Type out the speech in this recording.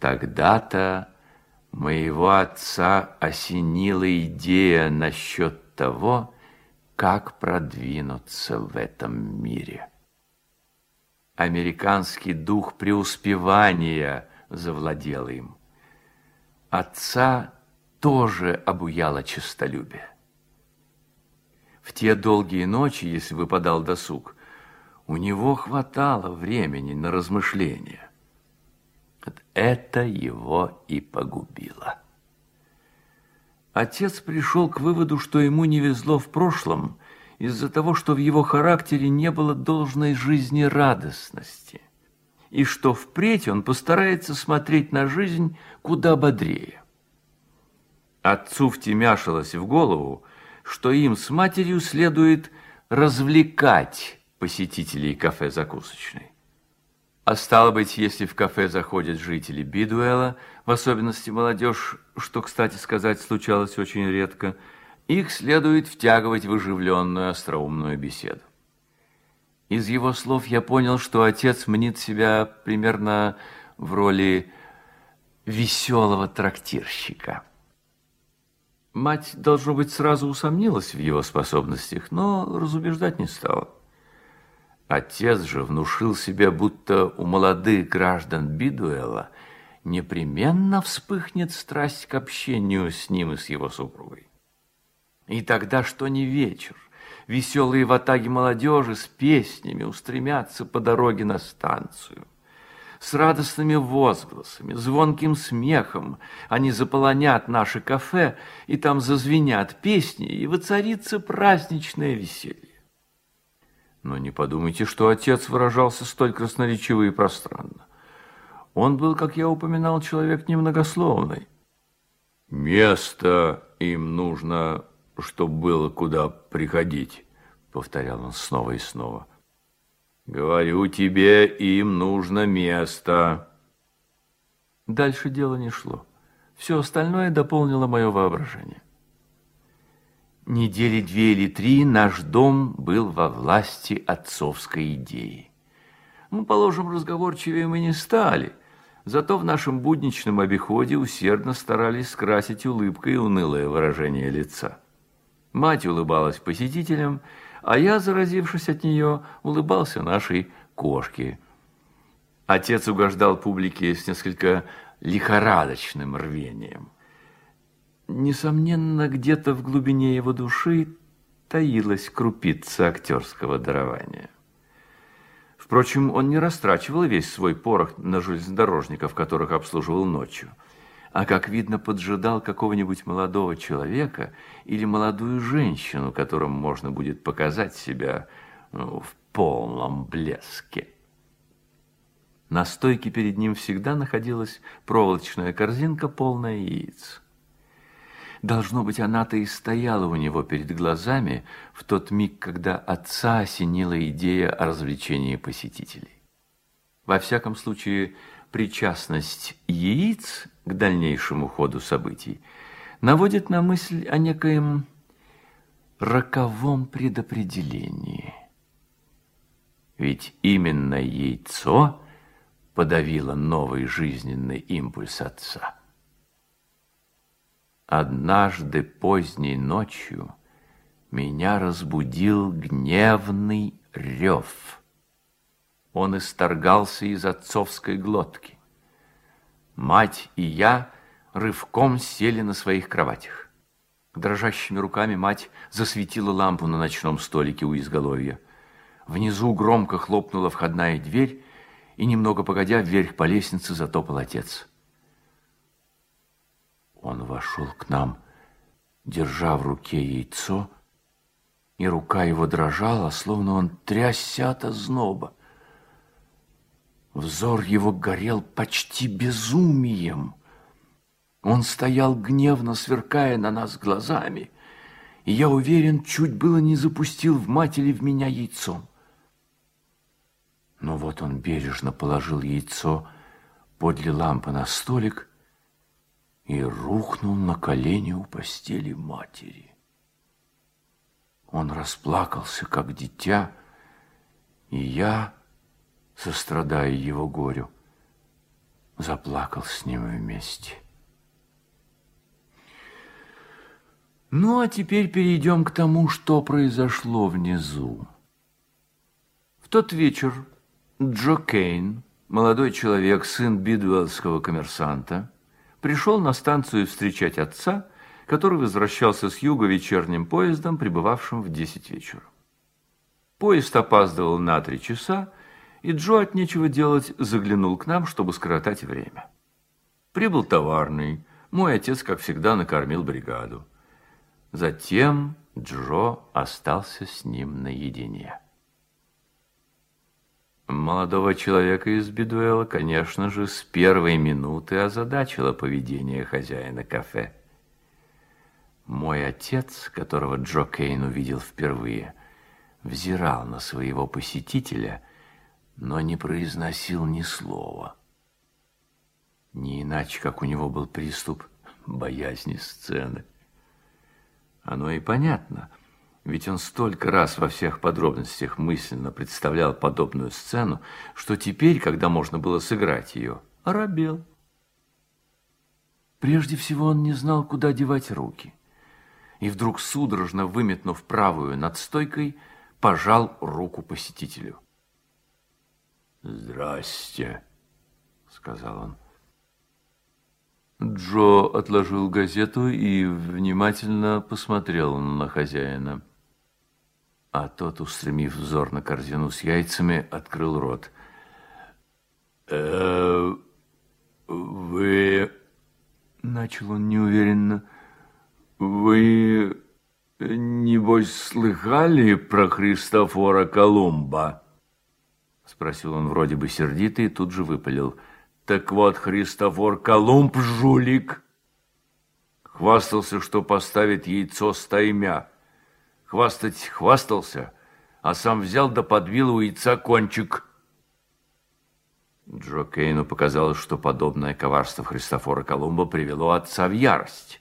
Тогда-то моего отца осенила идея насчет того, как продвинуться в этом мире. Американский дух преуспевания завладел им. Отца тоже обуяло честолюбие. В те долгие ночи, если выпадал досуг, у него хватало времени на размышления. Это его и погубило. Отец пришел к выводу, что ему не везло в прошлом из-за того, что в его характере не было должной жизнерадостности, и что впредь он постарается смотреть на жизнь куда бодрее. Отцу втемяшилось в голову, что им с матерью следует развлекать посетителей кафе-закусочной. А стало быть, если в кафе заходят жители Бидуэла, в особенности молодежь, что, кстати сказать, случалось очень редко, их следует втягивать в оживленную остроумную беседу. Из его слов я понял, что отец мнит себя примерно в роли веселого трактирщика. Мать, должно быть, сразу усомнилась в его способностях, но разубеждать не стала. Отец же внушил себе, будто у молодых граждан Бидуэла непременно вспыхнет страсть к общению с ним и с его супругой. И тогда, что не вечер, веселые ватаги молодежи с песнями устремятся по дороге на станцию. С радостными возгласами, звонким смехом они заполонят наше кафе, и там зазвенят песни, и воцарится праздничное веселье. Но не подумайте, что отец выражался столь красноречиво и пространно. Он был, как я упоминал, человек немногословный. «Место им нужно, чтобы было куда приходить», — повторял он снова и снова. «Говорю тебе, им нужно место». Дальше дело не шло. Все остальное дополнило мое воображение. Недели две или три наш дом был во власти отцовской идеи. Мы, положим, разговорчивее мы не стали, зато в нашем будничном обиходе усердно старались скрасить улыбкой унылое выражение лица. Мать улыбалась посетителям, а я, заразившись от нее, улыбался нашей кошке. Отец угождал публике с несколько лихорадочным рвением. Несомненно, где-то в глубине его души таилась крупица актерского дарования. Впрочем, он не растрачивал весь свой порох на железнодорожников, которых обслуживал ночью, а, как видно, поджидал какого-нибудь молодого человека или молодую женщину, которым можно будет показать себя ну, в полном блеске. На стойке перед ним всегда находилась проволочная корзинка, полная яиц. Должно быть, она-то и стояла у него перед глазами в тот миг, когда отца осенила идея о развлечении посетителей. Во всяком случае, причастность яиц к дальнейшему ходу событий наводит на мысль о некоем роковом предопределении. Ведь именно яйцо подавило новый жизненный импульс отца. Однажды поздней ночью меня разбудил гневный рев. Он исторгался из отцовской глотки. Мать и я рывком сели на своих кроватях. Дрожащими руками мать засветила лампу на ночном столике у изголовья. Внизу громко хлопнула входная дверь, и немного погодя вверх по лестнице затопал отец. Он вошел к нам, держа в руке яйцо, и рука его дрожала, словно он трясся от озноба. Взор его горел почти безумием. Он стоял гневно, сверкая на нас глазами, и я уверен, чуть было не запустил в матери в меня яйцом. Но вот он бережно положил яйцо подле лампы на столик и рухнул на колени у постели матери. Он расплакался, как дитя, и я, сострадая его горю, заплакал с ним вместе. Ну, а теперь перейдем к тому, что произошло внизу. В тот вечер Джо Кейн, молодой человек, сын бидуэллского коммерсанта, пришел на станцию встречать отца, который возвращался с юга вечерним поездом, прибывавшим в десять вечера. Поезд опаздывал на три часа, и Джо от нечего делать заглянул к нам, чтобы скоротать время. Прибыл товарный, мой отец, как всегда, накормил бригаду. Затем Джо остался с ним наедине. Молодого человека из Бедуэла, конечно же, с первой минуты озадачило поведение хозяина кафе. Мой отец, которого Джо Кейн увидел впервые, взирал на своего посетителя, но не произносил ни слова. Не иначе, как у него был приступ боязни сцены. Оно и понятно, ведь он столько раз во всех подробностях мысленно представлял подобную сцену, что теперь, когда можно было сыграть ее, оробел. Прежде всего он не знал, куда девать руки, и вдруг, судорожно выметнув правую над стойкой, пожал руку посетителю. «Здрасте», — сказал он. Джо отложил газету и внимательно посмотрел на хозяина. А тот, устремив взор на корзину с яйцами, открыл рот. «Э, «Вы...» — начал он неуверенно. «Вы, небось, слыхали про Христофора Колумба?» Спросил он вроде бы сердито и тут же выпалил. Так вот, Христофор Колумб жулик. Хвастался, что поставит яйцо стаймя. Хвастать хвастался, а сам взял да подбил у яйца кончик. Джо Кейну показалось, что подобное коварство Христофора Колумба привело отца в ярость.